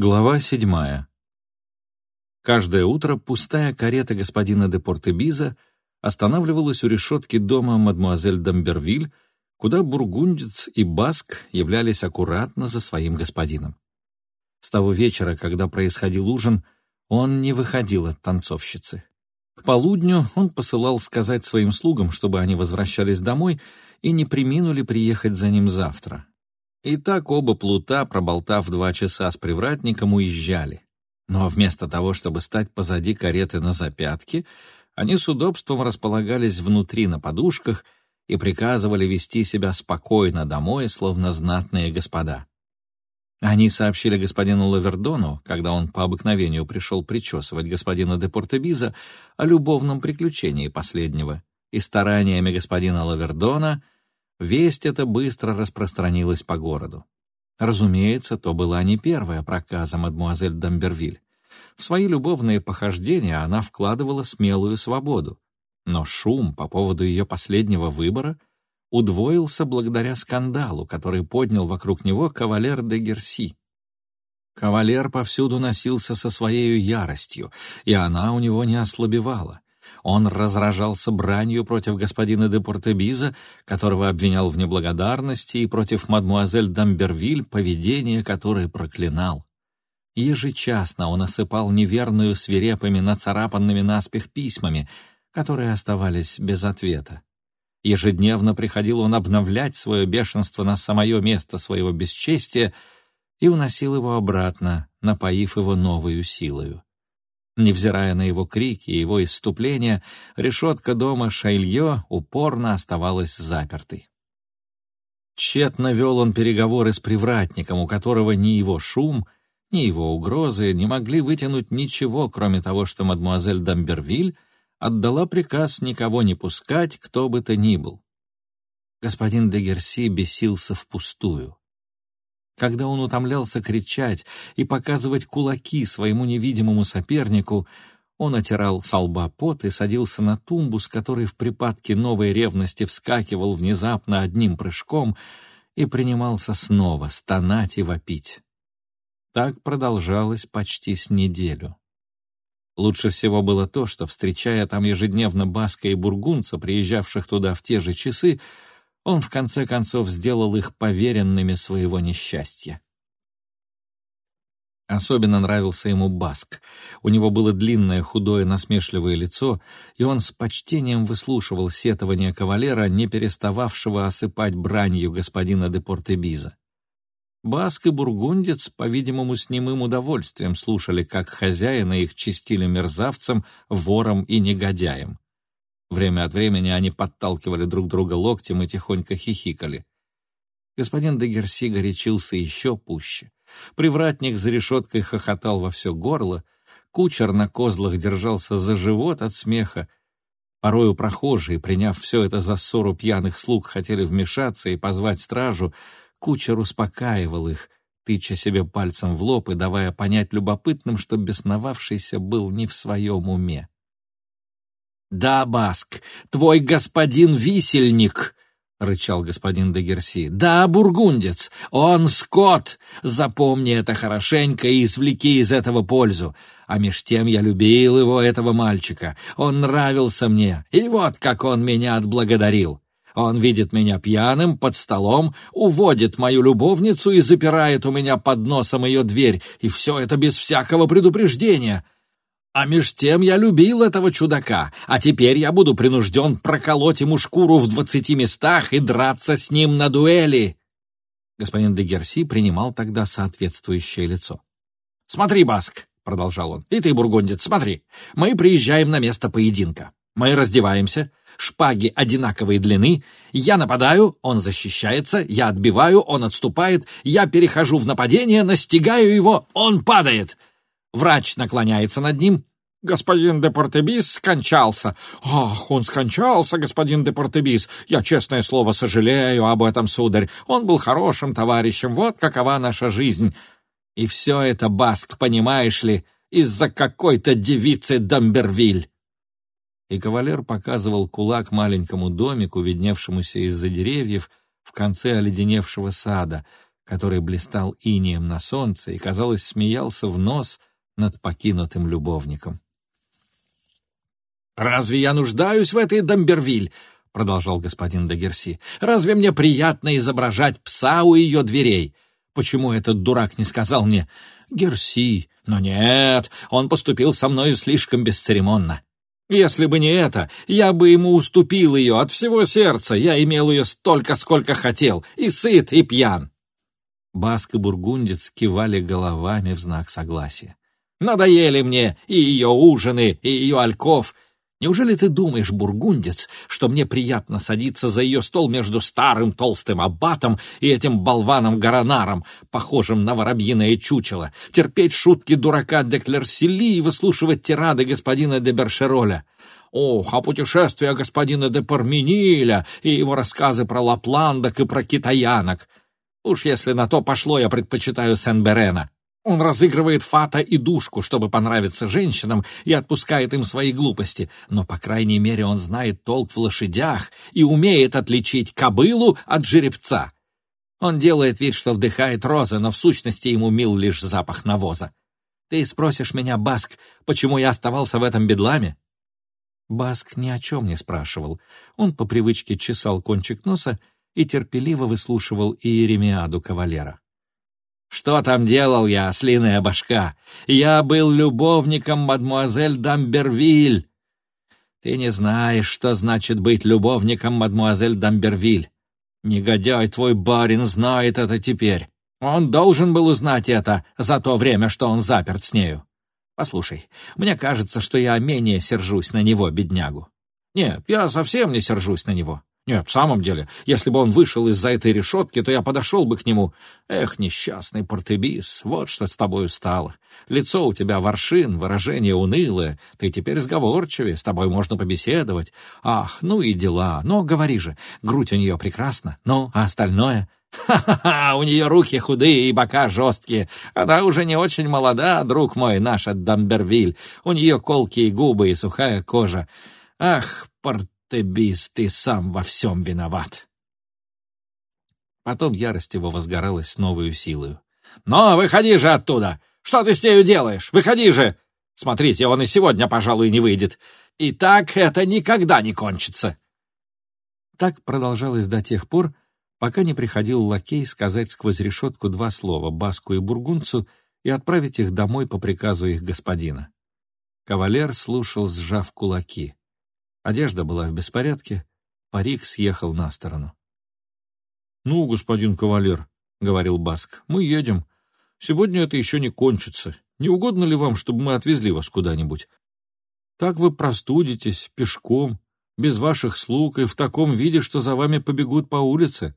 Глава седьмая. Каждое утро пустая карета господина де Портебиза останавливалась у решетки дома мадмуазель Дамбервиль, куда бургундец и баск являлись аккуратно за своим господином. С того вечера, когда происходил ужин, он не выходил от танцовщицы. К полудню он посылал сказать своим слугам, чтобы они возвращались домой и не приминули приехать за ним завтра. И так оба плута, проболтав два часа с привратником, уезжали. Но вместо того, чтобы стать позади кареты на запятки, они с удобством располагались внутри на подушках и приказывали вести себя спокойно домой, словно знатные господа. Они сообщили господину Лавердону, когда он по обыкновению пришел причесывать господина де Портебиза, о любовном приключении последнего, и стараниями господина Лавердона — Весть эта быстро распространилась по городу. Разумеется, то была не первая проказа мадмуазель Дамбервиль. В свои любовные похождения она вкладывала смелую свободу. Но шум по поводу ее последнего выбора удвоился благодаря скандалу, который поднял вокруг него кавалер де Герси. Кавалер повсюду носился со своей яростью, и она у него не ослабевала. Он разражался бранью против господина де Портебиза, которого обвинял в неблагодарности, и против мадмуазель Дамбервиль, поведение которой проклинал. Ежечасно он осыпал неверную свирепыми нацарапанными наспех письмами, которые оставались без ответа. Ежедневно приходил он обновлять свое бешенство на самое место своего бесчестия и уносил его обратно, напоив его новую силою. Невзирая на его крики и его исступления, решетка дома Шайлье упорно оставалась запертой. Тщетно вел он переговоры с привратником, у которого ни его шум, ни его угрозы не могли вытянуть ничего, кроме того, что мадмуазель Дамбервиль отдала приказ никого не пускать, кто бы то ни был. Господин де Герси бесился впустую. Когда он утомлялся кричать и показывать кулаки своему невидимому сопернику, он отирал со лба пот и садился на тумбу, с которой в припадке новой ревности вскакивал внезапно одним прыжком и принимался снова стонать и вопить. Так продолжалось почти с неделю. Лучше всего было то, что, встречая там ежедневно Баска и Бургунца, приезжавших туда в те же часы, он в конце концов сделал их поверенными своего несчастья. Особенно нравился ему Баск. У него было длинное, худое, насмешливое лицо, и он с почтением выслушивал сетования кавалера, не перестававшего осыпать бранью господина де Портебиза. Баск и бургундец, по-видимому, с немым удовольствием слушали, как хозяина их чистили мерзавцем, вором и негодяем. Время от времени они подталкивали друг друга локтем и тихонько хихикали. Господин де Герси горячился еще пуще. Привратник за решеткой хохотал во все горло, кучер на козлах держался за живот от смеха. Порою прохожие, приняв все это за ссору пьяных слуг, хотели вмешаться и позвать стражу, кучер успокаивал их, тыча себе пальцем в лоб и давая понять любопытным, что бесновавшийся был не в своем уме. «Да, Баск, твой господин висельник!» — рычал господин де Герси. «Да, бургундец, он скот! Запомни это хорошенько и извлеки из этого пользу. А меж тем я любил его, этого мальчика. Он нравился мне, и вот как он меня отблагодарил. Он видит меня пьяным под столом, уводит мою любовницу и запирает у меня под носом ее дверь, и все это без всякого предупреждения». А меж тем я любил этого чудака, а теперь я буду принужден проколоть ему шкуру в двадцати местах и драться с ним на дуэли. Господин де Герси принимал тогда соответствующее лицо. «Смотри, Баск», — продолжал он, — «и ты, бургундец, смотри, мы приезжаем на место поединка. Мы раздеваемся, шпаги одинаковой длины, я нападаю, он защищается, я отбиваю, он отступает, я перехожу в нападение, настигаю его, он падает». Врач наклоняется над ним, Господин де Портебис скончался. Ах, он скончался, господин де Портебис. Я, честное слово, сожалею об этом, сударь. Он был хорошим товарищем. Вот какова наша жизнь. И все это, Баск, понимаешь ли, из-за какой-то девицы Дамбервиль. И кавалер показывал кулак маленькому домику, видневшемуся из-за деревьев в конце оледеневшего сада, который блистал инием на солнце и, казалось, смеялся в нос над покинутым любовником. «Разве я нуждаюсь в этой Дамбервиль?» — продолжал господин Дагерси. «Разве мне приятно изображать пса у ее дверей? Почему этот дурак не сказал мне «Герси»? Но нет, он поступил со мною слишком бесцеремонно. Если бы не это, я бы ему уступил ее от всего сердца. Я имел ее столько, сколько хотел, и сыт, и пьян». Баск и бургундец кивали головами в знак согласия. «Надоели мне и ее ужины, и ее альков, Неужели ты думаешь, бургундец, что мне приятно садиться за ее стол между старым толстым аббатом и этим болваном Гаронаром, похожим на воробьиное чучело, терпеть шутки дурака де Клерсили и выслушивать тирады господина де Бершероля? Ох, а путешествия господина де Пармениля и его рассказы про лапландок и про китаянок! Уж если на то пошло, я предпочитаю Сен-Берена. Он разыгрывает фата и душку, чтобы понравиться женщинам, и отпускает им свои глупости, но, по крайней мере, он знает толк в лошадях и умеет отличить кобылу от жеребца. Он делает вид, что вдыхает розы, но в сущности ему мил лишь запах навоза. Ты спросишь меня, Баск, почему я оставался в этом бедламе? Баск ни о чем не спрашивал. Он по привычке чесал кончик носа и терпеливо выслушивал Иеремиаду кавалера. Что там делал я, ослиная башка? Я был любовником мадмуазель Дамбервиль. Ты не знаешь, что значит быть любовником мадмуазель Дамбервиль. Негодяй твой барин знает это теперь. Он должен был узнать это за то время, что он заперт с нею. Послушай, мне кажется, что я менее сержусь на него, беднягу. Нет, я совсем не сержусь на него. Нет, в самом деле, если бы он вышел из-за этой решетки, то я подошел бы к нему. Эх, несчастный портебис, вот что с тобою стало. Лицо у тебя воршин, выражение унылое. Ты теперь сговорчивее, с тобой можно побеседовать. Ах, ну и дела. Но говори же, грудь у нее прекрасна. Ну, а остальное? Ха-ха-ха, у нее руки худые и бока жесткие. Она уже не очень молода, друг мой, наш от Дамбервиль. У нее колкие губы и сухая кожа. Ах, портебис. Тебис, ты сам во всем виноват. Потом ярость его возгоралась с новой силою. «Но выходи же оттуда! Что ты с нею делаешь? Выходи же! Смотрите, он и сегодня, пожалуй, не выйдет. И так это никогда не кончится!» Так продолжалось до тех пор, пока не приходил лакей сказать сквозь решетку два слова Баску и Бургунцу и отправить их домой по приказу их господина. Кавалер слушал, сжав кулаки. Одежда была в беспорядке, парик съехал на сторону. «Ну, господин кавалер», — говорил Баск, — «мы едем. Сегодня это еще не кончится. Не угодно ли вам, чтобы мы отвезли вас куда-нибудь? Так вы простудитесь пешком, без ваших слуг и в таком виде, что за вами побегут по улице».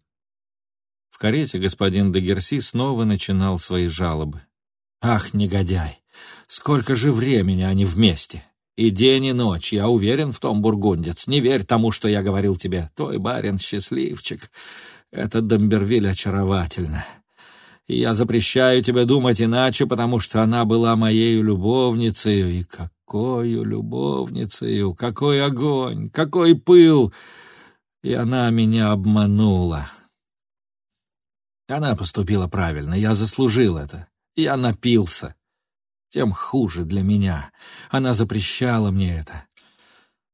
В карете господин Дегерси снова начинал свои жалобы. «Ах, негодяй! Сколько же времени они вместе!» И день, и ночь, я уверен в том, бургундец. Не верь тому, что я говорил тебе. Твой барин счастливчик. Этот Домбервиль очаровательно. И я запрещаю тебе думать иначе, потому что она была моей любовницей. И какой любовницей, какой огонь, какой пыл! И она меня обманула. Она поступила правильно, я заслужил это. Я напился тем хуже для меня. Она запрещала мне это.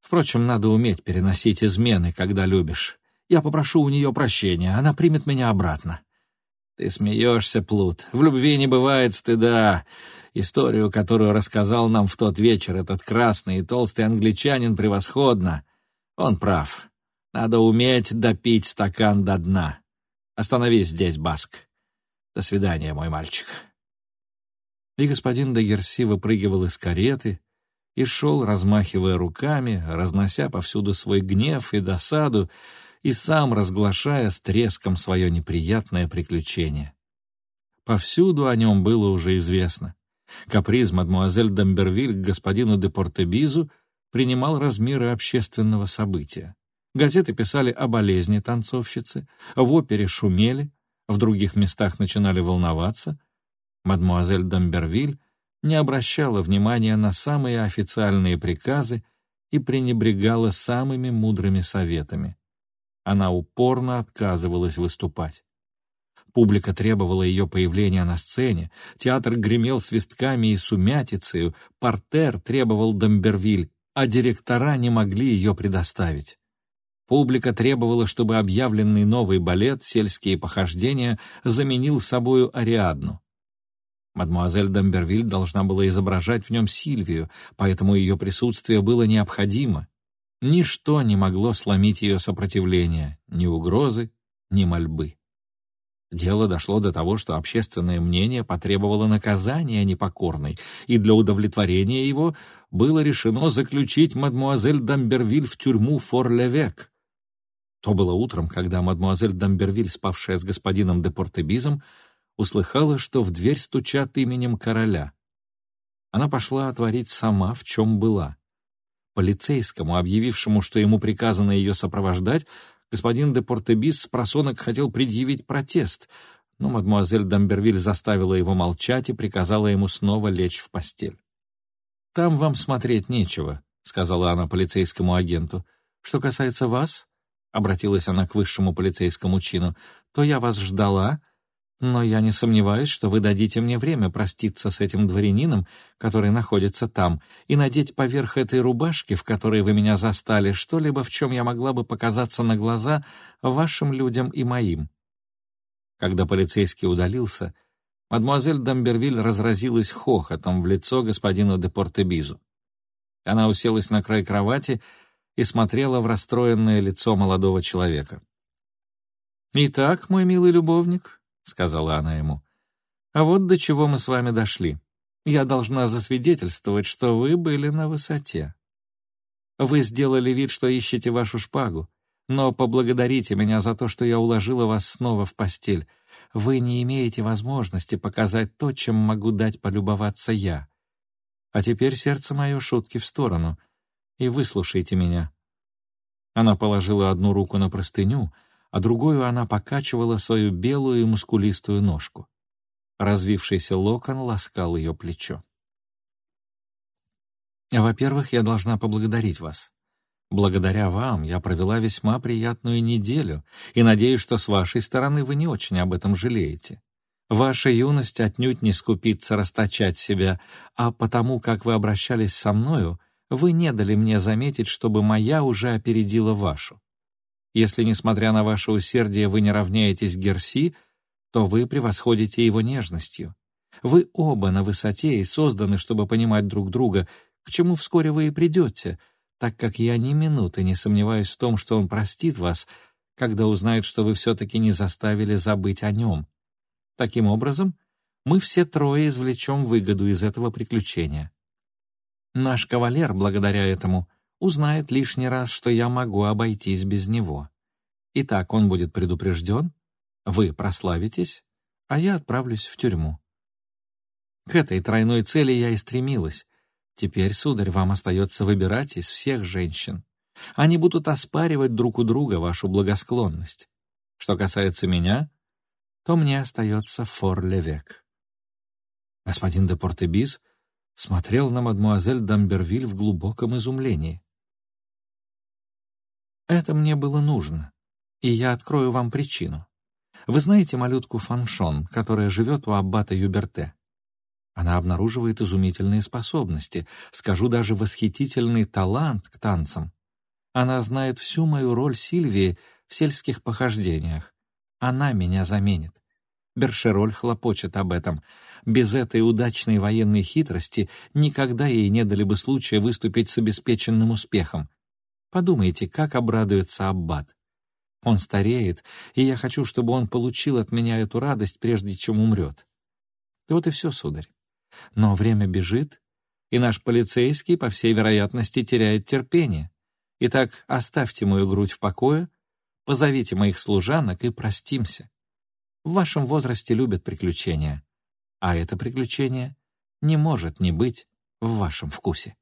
Впрочем, надо уметь переносить измены, когда любишь. Я попрошу у нее прощения, она примет меня обратно. Ты смеешься, Плут. В любви не бывает стыда. Историю, которую рассказал нам в тот вечер этот красный и толстый англичанин, превосходно. Он прав. Надо уметь допить стакан до дна. Остановись здесь, Баск. До свидания, мой мальчик и господин Дагерси выпрыгивал из кареты и шел, размахивая руками, разнося повсюду свой гнев и досаду, и сам разглашая с треском свое неприятное приключение. Повсюду о нем было уже известно. Каприз мадмуазель Дамбервиль к господину де Портебизу принимал размеры общественного события. Газеты писали о болезни танцовщицы, в опере шумели, в других местах начинали волноваться — Мадмуазель Дамбервиль не обращала внимания на самые официальные приказы и пренебрегала самыми мудрыми советами. Она упорно отказывалась выступать. Публика требовала ее появления на сцене, театр гремел свистками и сумятицею, портер требовал Домбервиль, а директора не могли ее предоставить. Публика требовала, чтобы объявленный новый балет «Сельские похождения» заменил собою Ариадну. Мадмуазель Домбервиль должна была изображать в нем Сильвию, поэтому ее присутствие было необходимо. Ничто не могло сломить ее сопротивление, ни угрозы, ни мольбы. Дело дошло до того, что общественное мнение потребовало наказания непокорной, и для удовлетворения его было решено заключить мадмуазель Дамбервиль в тюрьму Фор-Левек. То было утром, когда мадмуазель Дамбервиль, спавшая с господином де Портебизом, услыхала, что в дверь стучат именем короля. Она пошла отворить сама, в чем была. Полицейскому, объявившему, что ему приказано ее сопровождать, господин де Портебис с просонок хотел предъявить протест, но мадмуазель Дамбервиль заставила его молчать и приказала ему снова лечь в постель. «Там вам смотреть нечего», — сказала она полицейскому агенту. «Что касается вас», — обратилась она к высшему полицейскому чину, «то я вас ждала, но я не сомневаюсь, что вы дадите мне время проститься с этим дворянином, который находится там, и надеть поверх этой рубашки, в которой вы меня застали, что-либо, в чем я могла бы показаться на глаза вашим людям и моим». Когда полицейский удалился, мадемуазель Дамбервиль разразилась хохотом в лицо господину де Портебизу. Она уселась на край кровати и смотрела в расстроенное лицо молодого человека. «Итак, мой милый любовник», — сказала она ему. «А вот до чего мы с вами дошли. Я должна засвидетельствовать, что вы были на высоте. Вы сделали вид, что ищете вашу шпагу, но поблагодарите меня за то, что я уложила вас снова в постель. Вы не имеете возможности показать то, чем могу дать полюбоваться я. А теперь, сердце мое, шутки в сторону, и выслушайте меня». Она положила одну руку на простыню — а другую она покачивала свою белую и мускулистую ножку. Развившийся локон ласкал ее плечо. «Во-первых, я должна поблагодарить вас. Благодаря вам я провела весьма приятную неделю, и надеюсь, что с вашей стороны вы не очень об этом жалеете. Ваша юность отнюдь не скупится расточать себя, а потому, как вы обращались со мною, вы не дали мне заметить, чтобы моя уже опередила вашу. Если, несмотря на ваше усердие, вы не равняетесь Герси, то вы превосходите его нежностью. Вы оба на высоте и созданы, чтобы понимать друг друга, к чему вскоре вы и придете, так как я ни минуты не сомневаюсь в том, что он простит вас, когда узнает, что вы все-таки не заставили забыть о нем. Таким образом, мы все трое извлечем выгоду из этого приключения. Наш кавалер, благодаря этому, узнает лишний раз, что я могу обойтись без него. Итак, он будет предупрежден, вы прославитесь, а я отправлюсь в тюрьму. К этой тройной цели я и стремилась. Теперь, сударь, вам остается выбирать из всех женщин. Они будут оспаривать друг у друга вашу благосклонность. Что касается меня, то мне остается фор-левек. Господин де Портебис смотрел на мадмуазель Дамбервиль в глубоком изумлении. Это мне было нужно, и я открою вам причину. Вы знаете малютку Фаншон, которая живет у аббата Юберте? Она обнаруживает изумительные способности, скажу даже восхитительный талант к танцам. Она знает всю мою роль Сильвии в сельских похождениях. Она меня заменит. Бершероль хлопочет об этом. Без этой удачной военной хитрости никогда ей не дали бы случая выступить с обеспеченным успехом. Подумайте, как обрадуется Аббат. Он стареет, и я хочу, чтобы он получил от меня эту радость, прежде чем умрет. Вот и все, сударь. Но время бежит, и наш полицейский, по всей вероятности, теряет терпение. Итак, оставьте мою грудь в покое, позовите моих служанок и простимся. В вашем возрасте любят приключения, а это приключение не может не быть в вашем вкусе.